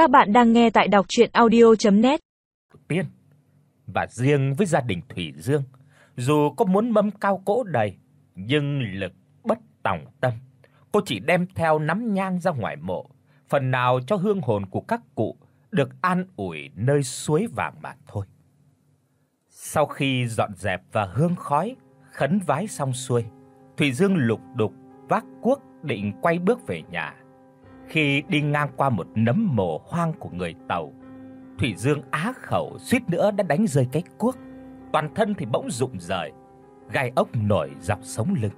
Các bạn đang nghe tại đọc audio net Tiên và riêng với gia đình Thủy Dương, dù có muốn mâm cao cỗ đầy, nhưng lực bất tòng tâm. Cô chỉ đem theo nắm nhang ra ngoài mộ, phần nào cho hương hồn của các cụ được an ủi nơi suối vàng mà thôi. Sau khi dọn dẹp và hương khói khấn vái xong xuôi, Thủy Dương lục đục vác cuốc định quay bước về nhà. Khi đi ngang qua một nấm mồ hoang của người Tàu, Thủy Dương á khẩu suýt nữa đã đánh rơi cái cuốc, toàn thân thì bỗng rụng rời, gai ốc nổi dọc sống lưng.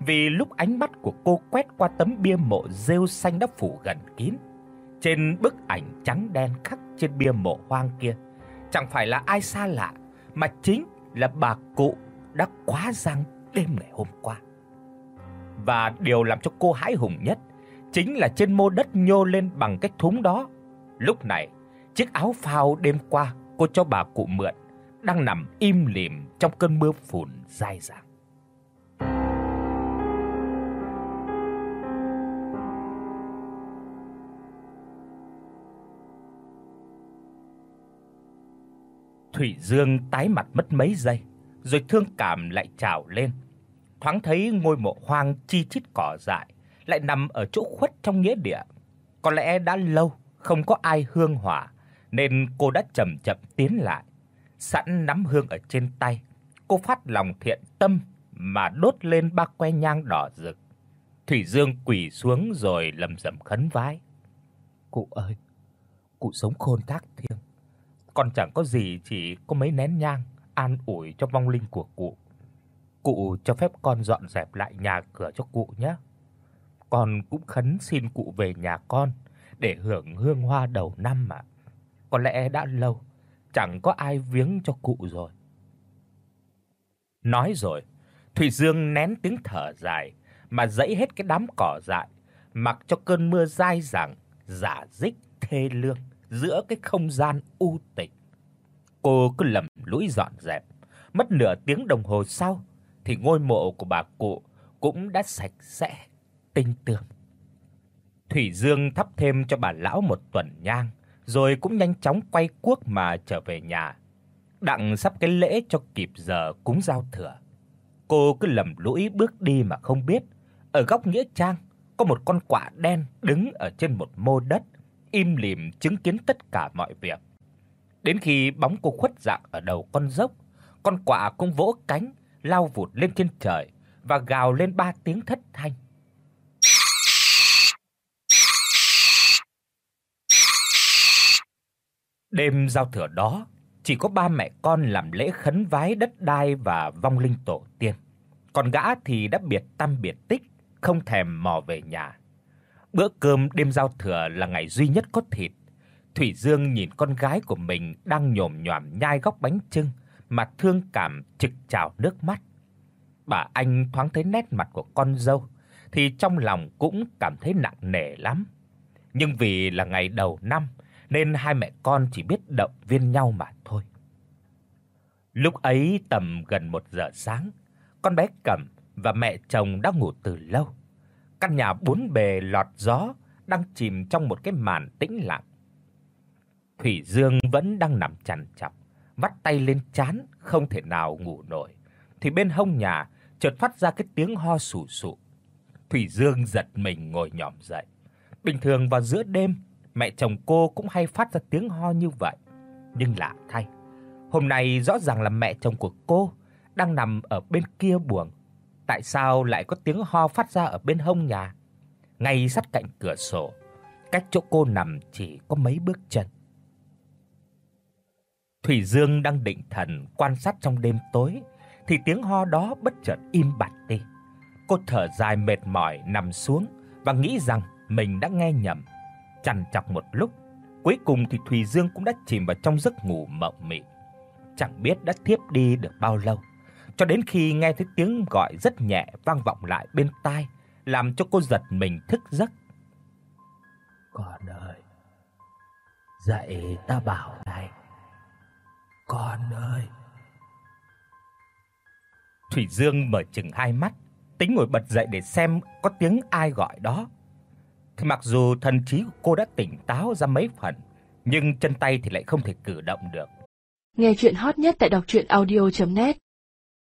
Vì lúc ánh mắt của cô quét qua tấm bia mộ rêu xanh đã phủ gần kín, trên bức ảnh trắng đen khắc trên bia mộ hoang kia, chẳng phải là ai xa lạ mà chính là bà cụ đã quá giang đêm ngày hôm qua. Và điều làm cho cô hãi hùng nhất chính là trên mô đất nhô lên bằng cái thúng đó. Lúc này, chiếc áo phao đêm qua cô cho bà cụ mượn đang nằm im lìm trong cơn mưa phùn dai dẳng. Thủy Dương tái mặt mất mấy giây, rồi thương cảm lại trào lên. Thoáng thấy ngôi mộ hoang chi chít cỏ dại lại nằm ở chỗ khuất trong nghĩa địa. Có lẽ đã lâu không có ai hương hỏa nên cô đã chậm chậm tiến lại. Sẵn nắm hương ở trên tay, cô phát lòng thiện tâm mà đốt lên ba que nhang đỏ rực. Thủy Dương quỳ xuống rồi lầm rầm khấn vái. "Cụ ơi, cụ sống khôn tác thiêng, con chẳng có gì chỉ có mấy nén nhang an ủi cho vong linh của cụ. Cụ cho phép con dọn dẹp lại nhà cửa cho cụ nhé. Con cũng khấn xin cụ về nhà con để hưởng hương hoa đầu năm mà. Có lẽ đã lâu chẳng có ai viếng cho cụ rồi." Nói rồi, Thủy Dương nén tiếng thở dài mà dẫy hết cái đám cỏ dại, mặc cho cơn mưa dai dẳng giả dích thê lương giữa cái không gian u tịch. Cô cứ lầm lũi dọn dẹp, mất nửa tiếng đồng hồ sau thì ngôi mộ của bà cụ cũng đã sạch sẽ, tinh tường Thủy Dương thắp thêm cho bà lão một tuần nhang, rồi cũng nhanh chóng quay cuốc mà trở về nhà. Đặng sắp cái lễ cho kịp giờ cúng giao thừa. Cô cứ lầm lũi bước đi mà không biết, ở góc nghĩa trang có một con quạ đen đứng ở trên một mô đất, im lìm chứng kiến tất cả mọi việc. Đến khi bóng cô khuất dạng ở đầu con dốc, con quạ cũng vỗ cánh, lao vụt lên trên trời và gào lên ba tiếng thất thanh. Đêm giao thừa đó, chỉ có ba mẹ con làm lễ khấn vái đất đai và vong linh tổ tiên. Còn gã thì đã biệt tâm biệt tích, không thèm mò về nhà. Bữa cơm đêm giao thừa là ngày duy nhất có thịt. Thủy Dương nhìn con gái của mình đang nhồm nhòm nhai góc bánh chưng mà thương cảm trực trào nước mắt. Bà anh thoáng thấy nét mặt của con dâu thì trong lòng cũng cảm thấy nặng nề lắm. Nhưng vì là ngày đầu năm nên hai mẹ con chỉ biết động viên nhau mà thôi. Lúc ấy tầm gần 1 giờ sáng, con bé Cẩm và mẹ chồng đã ngủ từ lâu. Căn nhà bốn bề lọt gió đang chìm trong một cái màn tĩnh lặng. Thủy Dương vẫn đang nằm chằn chọc, vắt tay lên trán không thể nào ngủ nổi. Thì bên hông nhà chợt phát ra cái tiếng ho sù sụ. Thủy Dương giật mình ngồi nhòm dậy. Bình thường vào giữa đêm, mẹ chồng cô cũng hay phát ra tiếng ho như vậy, nhưng lạ thay, hôm nay rõ ràng là mẹ chồng của cô đang nằm ở bên kia buồng, tại sao lại có tiếng ho phát ra ở bên hông nhà, ngay sát cạnh cửa sổ, cách chỗ cô nằm chỉ có mấy bước chân. Thủy Dương đang định thần quan sát trong đêm tối thì tiếng ho đó bất chợt im bặt đi. Cô thở dài mệt mỏi nằm xuống và nghĩ rằng mình đã nghe nhầm chằn chọc một lúc, cuối cùng thì Thùy Dương cũng đã chìm vào trong giấc ngủ mộng mị. Chẳng biết đã thiếp đi được bao lâu, cho đến khi nghe thấy tiếng gọi rất nhẹ vang vọng lại bên tai, làm cho cô giật mình thức giấc. Con ơi, dậy ta bảo này. Con ơi. Thủy Dương mở chừng hai mắt, tính ngồi bật dậy để xem có tiếng ai gọi đó thì mặc dù thần trí của cô đã tỉnh táo ra mấy phần, nhưng chân tay thì lại không thể cử động được. Nghe truyện hot nhất tại doctruyenaudio.net